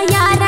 यारा